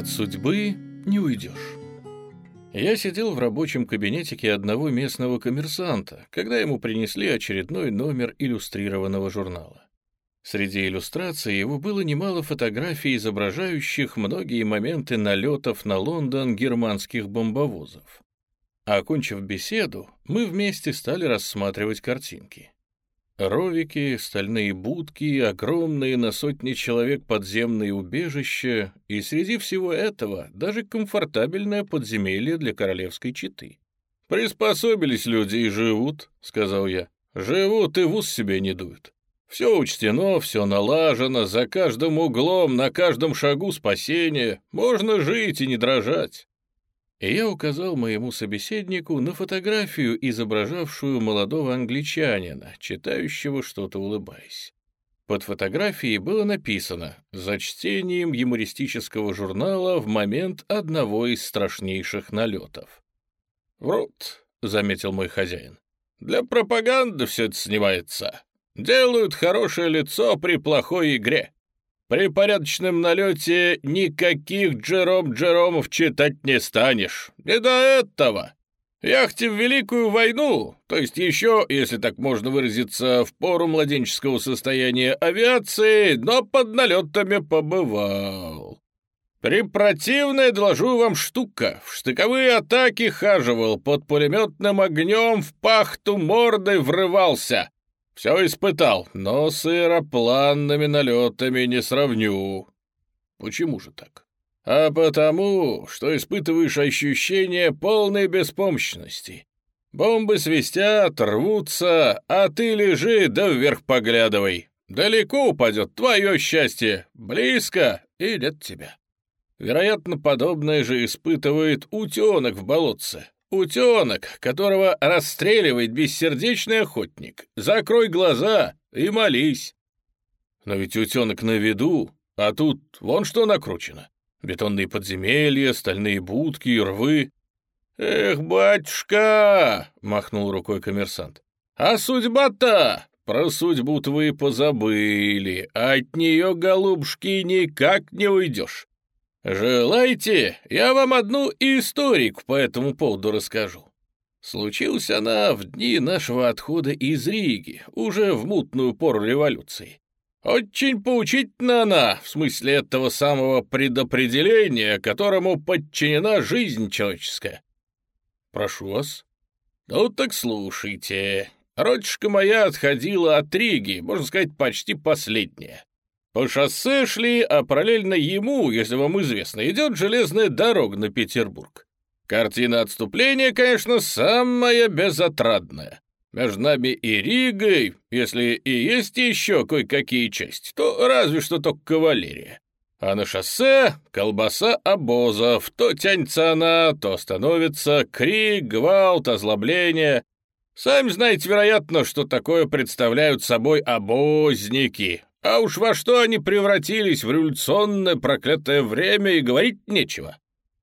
От судьбы не уйдешь. Я сидел в рабочем кабинетике одного местного коммерсанта, когда ему принесли очередной номер иллюстрированного журнала. Среди иллюстраций его было немало фотографий, изображающих многие моменты налетов на Лондон германских бомбовозов. Окончив беседу, мы вместе стали рассматривать картинки. Ровики, стальные будки, огромные на сотни человек подземные убежища и среди всего этого даже комфортабельное подземелье для королевской четы. «Приспособились люди и живут», — сказал я. «Живут и в ус себе не дуют. Все учтено, все налажено, за каждым углом, на каждом шагу спасение. Можно жить и не дрожать. И я указал моему собеседнику на фотографию, изображавшую молодого англичанина, читающего что-то улыбаясь. Под фотографией было написано «За чтением юмористического журнала в момент одного из страшнейших налетов». «Врут», — заметил мой хозяин. «Для пропаганды все это снимается. Делают хорошее лицо при плохой игре. При порядочном налете никаких Джером Джеромов читать не станешь. Не до этого. Яхте в Великую войну, то есть еще, если так можно выразиться, в пору младенческого состояния авиации, но под налетами побывал. Препротивная, доложу вам, штука. В штыковые атаки хаживал, под пулеметным огнем в пахту мордой врывался. Все испытал, но с аэропланными налетами не сравню. Почему же так? А потому, что испытываешь ощущение полной беспомощности. Бомбы свистят, рвутся, а ты лежи да вверх поглядывай. Далеко упадет твое счастье, близко и нет тебя. Вероятно, подобное же испытывает утенок в болотце. Утенок, которого расстреливает бессердечный охотник. Закрой глаза и молись. Но ведь утенок на виду, а тут вон что накручено. Бетонные подземелья, стальные будки, рвы. «Эх, батюшка!» — махнул рукой коммерсант. «А судьба-то? Про судьбу-то вы позабыли. От нее, голубушки, никак не уйдешь. «Желаете, я вам одну историку по этому поводу расскажу. Случилась она в дни нашего отхода из Риги, уже в мутную пору революции. Очень поучительна она, в смысле этого самого предопределения, которому подчинена жизнь человеческая. Прошу вас. Ну так слушайте. Родичка моя отходила от Риги, можно сказать, почти последняя. По шоссе шли, а параллельно ему, если вам известно, идет железная дорога на Петербург. Картина отступления, конечно, самая безотрадная. Между нами и Ригой, если и есть еще кое-какие части, то разве что только кавалерия. А на шоссе колбаса обозов. То тянется она, то становится крик, гвалт, озлобление. Сами знаете, вероятно, что такое представляют собой обозники, а уж во что они превратились в революционное проклятое время и говорить нечего.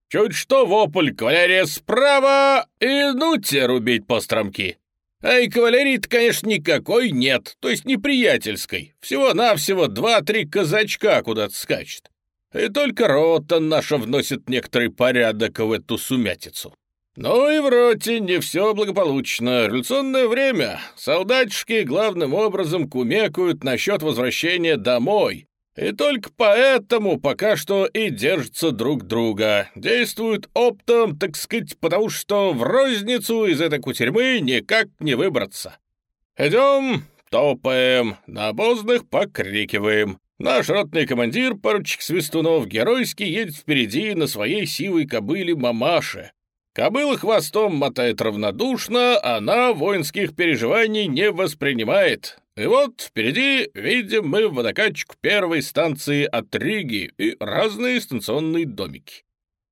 Чуть что вопль, кавалерия справа, и ну те рубить по стромки. А и кавалерии-то, конечно, никакой нет, то есть неприятельской. Всего-навсего два-три казачка куда-то скачет. И только рота наша вносит некоторый порядок в эту сумятицу. Ну и в роте не все благополучно. Революционное время. Солдатишки главным образом кумекают насчет возвращения домой. И только поэтому пока что и держатся друг друга. Действуют оптом, так сказать, потому что в розницу из этой кутерьмы никак не выбраться. Идем, топаем, на обозных покрикиваем. Наш ротный командир, поручик Свистунов, геройски едет впереди на своей сивой кобыле мамаше. Кобыла хвостом мотает равнодушно, она воинских переживаний не воспринимает. И вот впереди видим мы водокачку первой станции от Риги и разные станционные домики.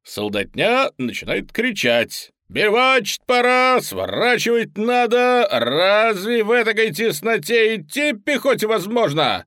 Солдатня начинает кричать. «Бивачить пора, сворачивать надо, разве в этой тесноте идти пехоте возможно?»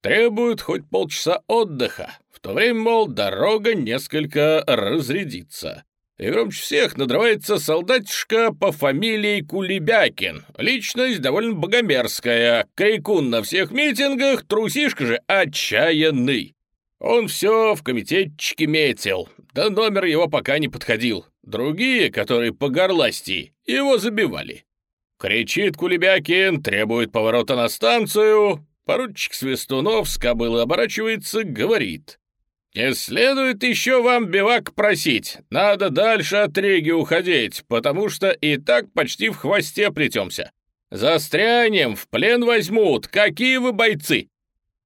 Требуют хоть полчаса отдыха, в то время, мол, дорога несколько разрядится. И громче всех надрывается солдатишка по фамилии Кулебякин. Личность довольно богомерзкая. Крикун на всех митингах, трусишка же отчаянный. Он все в комитетчике метил, да номер его пока не подходил. Другие, которые по горласти, его забивали. Кричит Кулебякин, требует поворота на станцию. Поручик Свистунов с кобылы оборачивается, говорит. «Не следует еще вам бивак просить. Надо дальше от Риги уходить, потому что и так почти в хвосте плетемся. Застрянем, в плен возьмут. Какие вы бойцы!»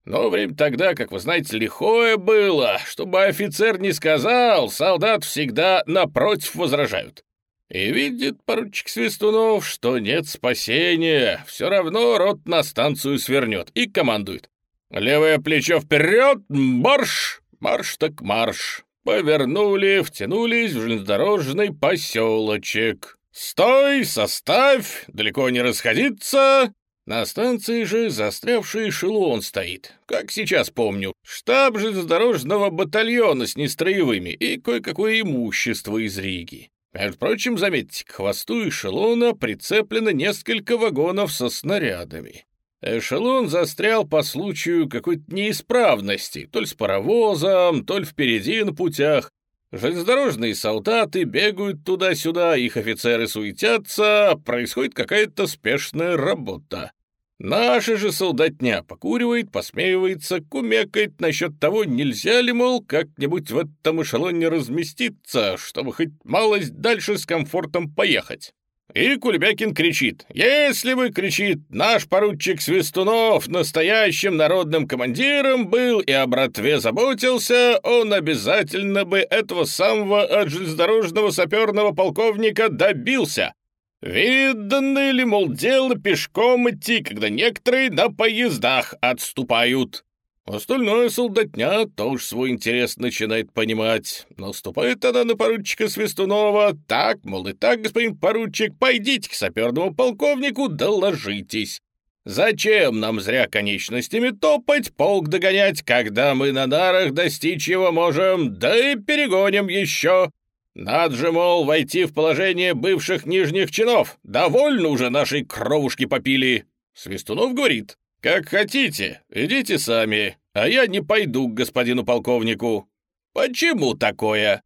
Но время тогда, как вы знаете, лихое было. Чтобы офицер не сказал, солдат всегда напротив возражают. И видит поручик Свистунов, что нет спасения. Все равно рот на станцию свернет и командует. Левое плечо вперед, марш! Марш так марш. Повернули, втянулись в железнодорожный поселочек. «Стой! Составь! Далеко не расходиться!» На станции же застрявший эшелон стоит. Как сейчас помню, штаб железнодорожного батальона с нестроевыми и кое-какое имущество из Риги. Между прочим, заметьте, к хвосту эшелона прицеплено несколько вагонов со снарядами. Эшелон застрял по случаю какой-то неисправности, то ли с паровозом, то ли впереди на путях. Железнодорожные солдаты бегают туда-сюда, их офицеры суетятся, происходит какая-то спешная работа. Наша же солдатня покуривает, посмеивается, кумекает насчет того, нельзя ли, мол, как-нибудь в этом эшелоне разместиться, чтобы хоть малость дальше с комфортом поехать. И Кулебякин кричит. «Если бы, — кричит, — наш поручик Свистунов настоящим народным командиром был и о братве заботился, он обязательно бы этого самого от железнодорожного саперного полковника добился. Видно ли, мол, дело пешком идти, когда некоторые на поездах отступают?» Остальное солдатня тоже свой интерес начинает понимать. Наступает она на поручика Свистунова. Так, мол, и так, господин поручик, пойдите к саперному полковнику, доложитесь. Зачем нам зря конечностями топать, полк догонять, когда мы на нарах достичь его можем, да и перегоним еще? Надо же, мол, войти в положение бывших нижних чинов. Довольно уже нашей кровушки попили. Свистунов говорит, как хотите, идите сами а я не пойду к господину полковнику. Почему такое?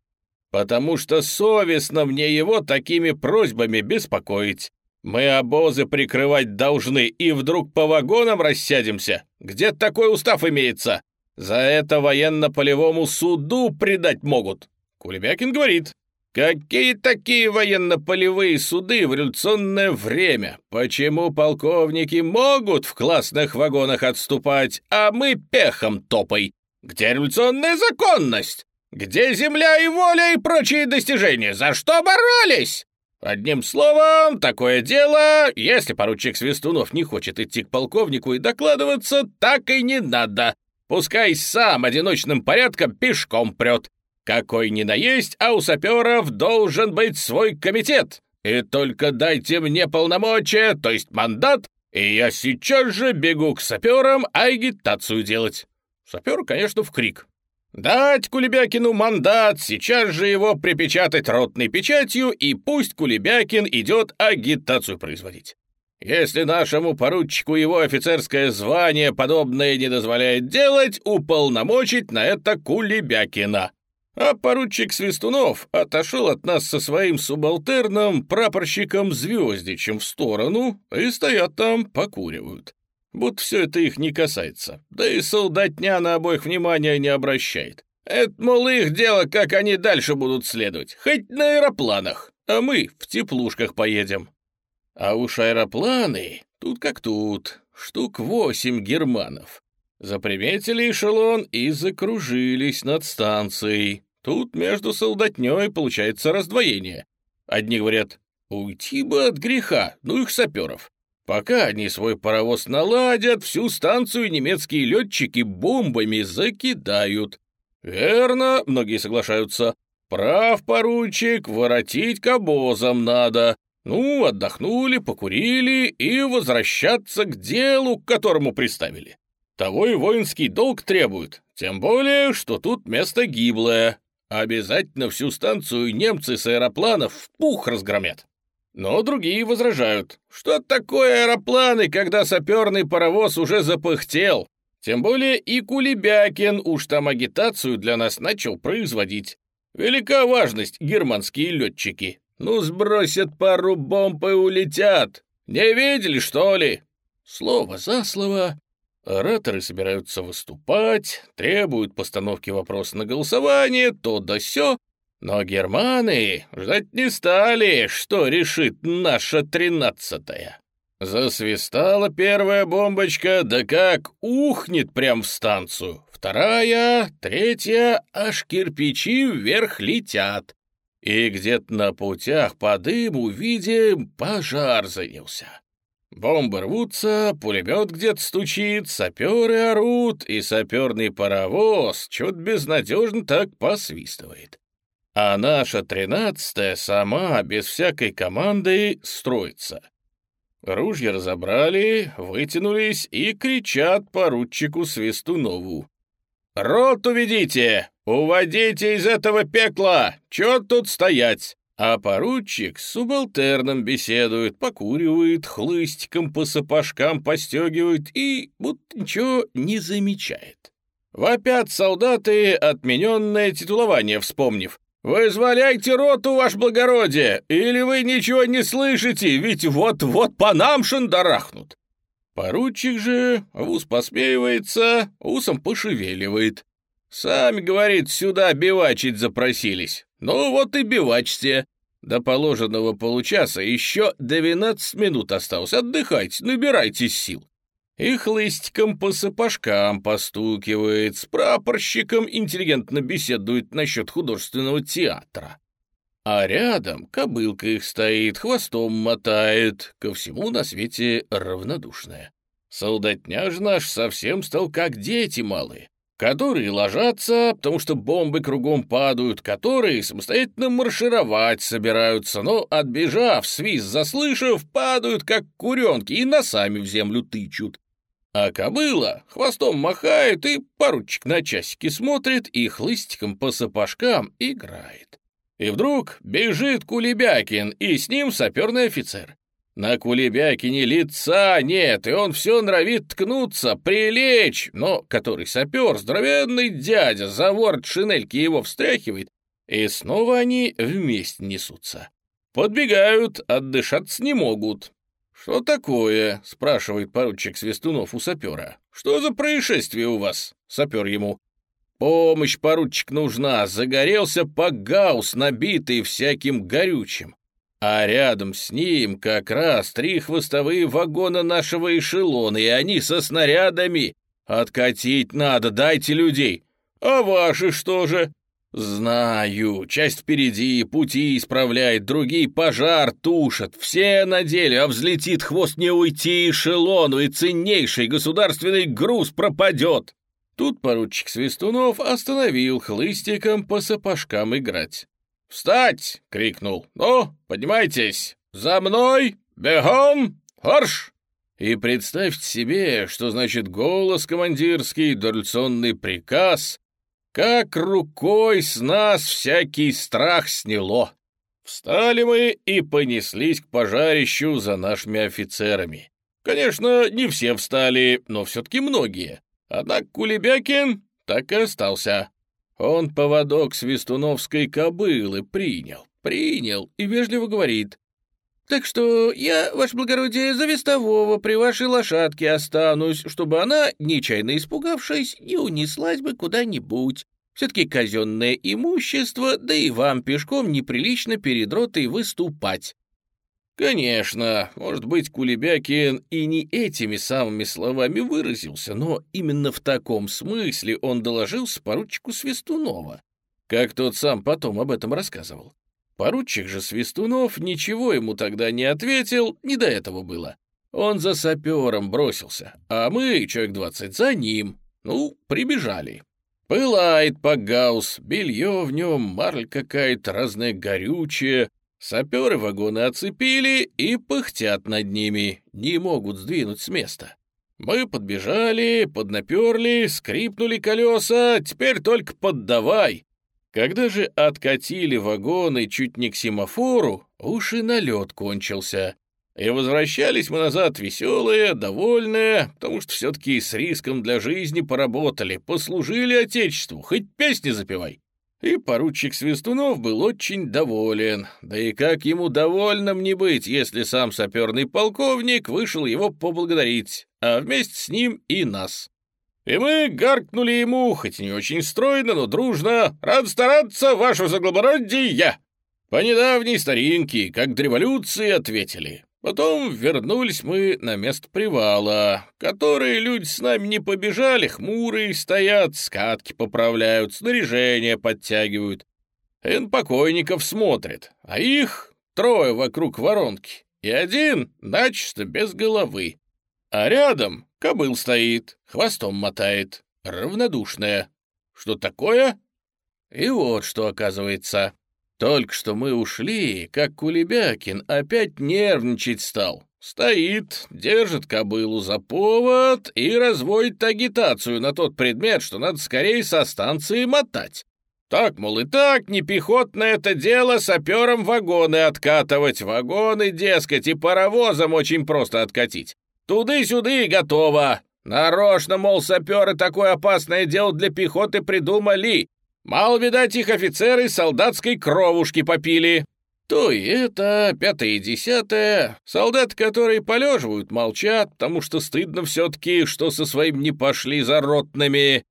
Потому что совестно мне его такими просьбами беспокоить. Мы обозы прикрывать должны, и вдруг по вагонам рассядемся. Где такой устав имеется? За это военно-полевому суду предать могут. Кулебякин говорит, Какие такие военно-полевые суды в революционное время? Почему полковники могут в классных вагонах отступать, а мы пехом топай? Где революционная законность? Где земля и воля и прочие достижения? За что боролись? Одним словом, такое дело, если поручик Свистунов не хочет идти к полковнику и докладываться, так и не надо. Пускай сам одиночным порядком пешком прет. Какой ни наесть, а у саперов должен быть свой комитет. И только дайте мне полномочия, то есть мандат, и я сейчас же бегу к саперам агитацию делать. Сапер, конечно, в крик. Дать Кулебякину мандат, сейчас же его припечатать ротной печатью, и пусть Кулебякин идет агитацию производить. Если нашему поручику его офицерское звание подобное не дозволяет делать, уполномочить на это Кулебякина. А поручик Свистунов отошел от нас со своим субалтерном прапорщиком Звездичем в сторону и стоят там, покуривают. Будто все это их не касается. Да и солдатня на обоих внимания не обращает. Это, мол, их дело, как они дальше будут следовать. Хоть на аэропланах, а мы в теплушках поедем. А уж аэропланы, тут как тут, штук восемь германов. Заприметили эшелон и закружились над станцией. Тут между солдатней получается раздвоение. Одни говорят, уйти бы от греха, ну их саперов. Пока они свой паровоз наладят, всю станцию немецкие летчики бомбами закидают. Верно, многие соглашаются. Прав, поручик, воротить к обозам надо. Ну, отдохнули, покурили и возвращаться к делу, к которому приставили. Того и воинский долг требует, тем более, что тут место гиблое. Обязательно всю станцию немцы с аэропланов в пух разгромят. Но другие возражают. Что такое аэропланы, когда саперный паровоз уже запыхтел? Тем более и Кулебякин уж там агитацию для нас начал производить. Велика важность, германские летчики. Ну, сбросят пару бомб и улетят. Не видели, что ли? Слово за слово. Ораторы собираются выступать, требуют постановки вопроса на голосование, то да сё. Но германы ждать не стали, что решит наша тринадцатая. Засвистала первая бомбочка, да как ухнет прям в станцию. Вторая, третья, аж кирпичи вверх летят. И где-то на путях по дыму видим, пожар занялся. Бомбы рвутся, пулемет где-то стучит, саперы орут, и саперный паровоз чуть безнадежно так посвистывает. А наша тринадцатая сама, без всякой команды, строится. Ружья разобрали, вытянулись и кричат поручику Свистунову. «Рот уведите! Уводите из этого пекла! Чё тут стоять?» А поручик с субалтерном беседует, покуривает, хлыстиком по сапожкам постегивает и будто ничего не замечает. Вопят солдаты, отмененное титулование вспомнив. «Вызволяйте роту, ваше благородие, или вы ничего не слышите, ведь вот-вот по нам шандарахнут!» Поручик же ус посмеивается, усом пошевеливает. «Сами, — говорит, — сюда бивачить запросились. Ну вот и бивачьте. До положенного получаса еще двенадцать минут осталось. Отдыхайте, набирайтесь сил и хлыстиком по сапожкам постукивает, с прапорщиком интеллигентно беседует насчет художественного театра. А рядом кобылка их стоит, хвостом мотает, ко всему на свете равнодушная. Солдатня ж наш совсем стал как дети малые, которые ложатся, потому что бомбы кругом падают, которые самостоятельно маршировать собираются, но, отбежав, свист заслышав, падают, как куренки, и носами в землю тычут. А кобыла хвостом махает и поручик на часики смотрит и хлыстиком по сапожкам играет. И вдруг бежит Кулебякин, и с ним саперный офицер. На Кулебякине лица нет, и он все норовит ткнуться, прилечь, но который сапер, здоровенный дядя, за ворот шинельки его встряхивает, и снова они вместе несутся. Подбегают, отдышаться не могут. «Что такое?» — спрашивает поручик Свистунов у сапера. «Что за происшествие у вас?» — сапер ему. «Помощь, поручик, нужна. Загорелся погаус, набитый всяким горючим. А рядом с ним как раз три хвостовые вагона нашего эшелона, и они со снарядами. Откатить надо, дайте людей. А ваши что же?» «Знаю, часть впереди, пути исправляет, другие пожар тушат, все на деле, а взлетит хвост не уйти эшелону, и ценнейший государственный груз пропадет!» Тут поручик Свистунов остановил хлыстиком по сапожкам играть. «Встать!» — крикнул. «Ну, поднимайтесь! За мной! Бегом! Хорш!» И представьте себе, что значит голос командирский, дорляционный приказ, как рукой с нас всякий страх сняло. Встали мы и понеслись к пожарищу за нашими офицерами. Конечно, не все встали, но все-таки многие. Однако Кулебякин так и остался. Он поводок свистуновской кобылы принял, принял и вежливо говорит. «Так что я, ваше благородие, за вестового при вашей лошадке останусь, чтобы она, нечаянно испугавшись, не унеслась бы куда-нибудь. Все-таки казенное имущество, да и вам пешком неприлично перед ротой выступать». Конечно, может быть, Кулебякин и не этими самыми словами выразился, но именно в таком смысле он доложился поручику Свистунова, как тот сам потом об этом рассказывал. Поручик же Свистунов ничего ему тогда не ответил, не до этого было. Он за сапером бросился, а мы, человек двадцать, за ним. Ну, прибежали. Пылает погаус, белье в нем, марль какая-то разная горючая. Саперы вагоны оцепили и пыхтят над ними, не могут сдвинуть с места. Мы подбежали, поднаперли, скрипнули колеса, теперь только поддавай. Когда же откатили вагоны чуть не к семафору, уж и налет кончился. И возвращались мы назад веселые, довольные, потому что все-таки с риском для жизни поработали, послужили Отечеству, хоть песни запевай. И поручик Свистунов был очень доволен. Да и как ему довольным не быть, если сам саперный полковник вышел его поблагодарить, а вместе с ним и нас. И мы гаркнули ему, хоть не очень стройно, но дружно, «Рад стараться, ваше заглобородие!» По недавней старинке, как до революции, ответили. Потом вернулись мы на место привала, которые люди с нами не побежали, хмурые стоят, скатки поправляют, снаряжение подтягивают. И покойников смотрят, а их трое вокруг воронки, и один начисто без головы. А рядом кобыл стоит, хвостом мотает, равнодушная. Что такое? И вот что оказывается. Только что мы ушли, как Кулебякин опять нервничать стал. Стоит, держит кобылу за повод и разводит агитацию на тот предмет, что надо скорее со станции мотать. Так, мол, и так, не пехотное это дело сапером вагоны откатывать. Вагоны, дескать, и паровозом очень просто откатить. Туды-сюды и готово. Нарочно, мол, саперы такое опасное дело для пехоты придумали. Мало, видать, их офицеры солдатской кровушки попили. То и это, пятое и десятое. Солдаты, которые полеживают, молчат, потому что стыдно все-таки, что со своим не пошли за ротными.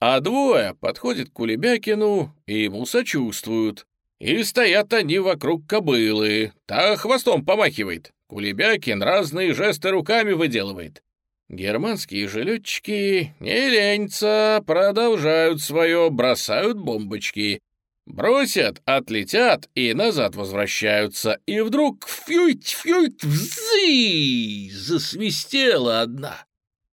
А двое подходят к Кулебякину и ему сочувствуют. И стоят они вокруг кобылы. Та хвостом помахивает. Кулебякин разные жесты руками выделывает. Германские же летчики не ленятся, продолжают свое, бросают бомбочки. Бросят, отлетят и назад возвращаются. И вдруг фьють-фьють, взы! Засвистела одна.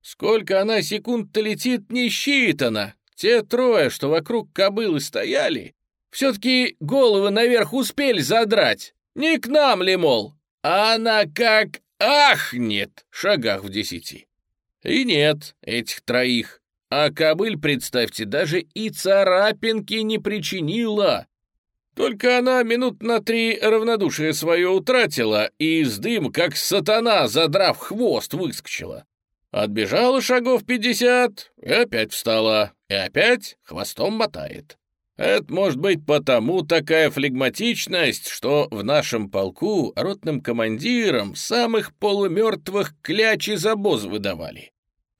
Сколько она секунд-то летит, не считано. Те трое, что вокруг кобылы стояли, все-таки головы наверх успели задрать. Не к нам ли, мол? А она как ахнет, шагах в десяти. И нет этих троих. А кобыль, представьте, даже и царапинки не причинила. Только она минут на три равнодушие свое утратила и из дым, как сатана, задрав хвост, выскочила. Отбежала шагов пятьдесят и опять встала, и опять хвостом мотает. Это может быть потому такая флегматичность, что в нашем полку ротным командирам самых полумертвых кляч из обоз выдавали.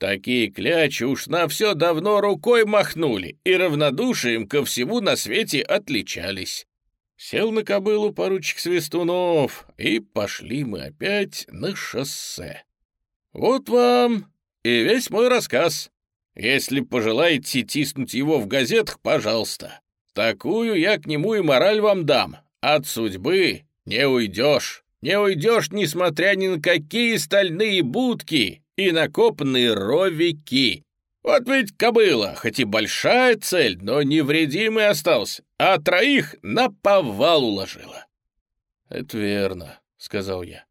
Такие клячи уж на все давно рукой махнули и равнодушием ко всему на свете отличались. Сел на кобылу поручик Свистунов, и пошли мы опять на шоссе. Вот вам и весь мой рассказ. Если пожелаете тиснуть его в газетах, пожалуйста. Такую я к нему и мораль вам дам. От судьбы не уйдешь. Не уйдешь, несмотря ни на какие стальные будки и накопанные ровики. Вот ведь кобыла, хоть и большая цель, но невредимый остался, а троих на повал уложила. «Это верно», — сказал я.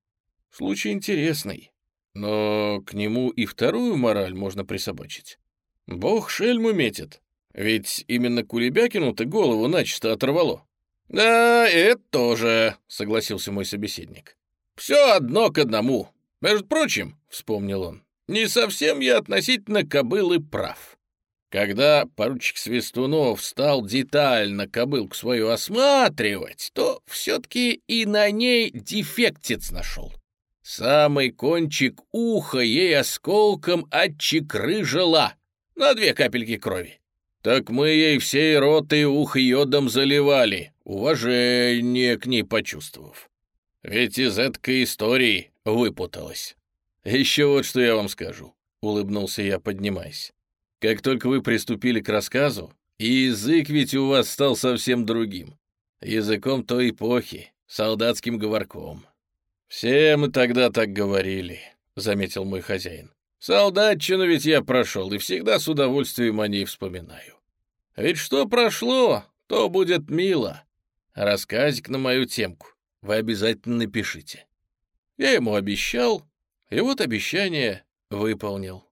«Случай интересный, но к нему и вторую мораль можно присобачить. Бог шельму метит, ведь именно Кулебякину-то голову начисто оторвало». «Да, это тоже», — согласился мой собеседник. «Все одно к одному. Между прочим, — вспомнил он, — не совсем я относительно кобылы прав. Когда поручик Свистунов стал детально кобылку свою осматривать, то все-таки и на ней дефектец нашел. Самый кончик уха ей осколком отчекрыжила на две капельки крови. Так мы ей всей ротой ух йодом заливали, уважение к ней почувствовав. Ведь из этой истории выпуталась. Еще вот что я вам скажу, улыбнулся я, поднимаясь. Как только вы приступили к рассказу, язык ведь у вас стал совсем другим. Языком той эпохи, солдатским говорком. Все мы тогда так говорили, заметил мой хозяин. Солдатчину ведь я прошел и всегда с удовольствием о ней вспоминаю. Ведь что прошло, то будет мило. Рассказик на мою темку вы обязательно напишите. Я ему обещал, и вот обещание выполнил.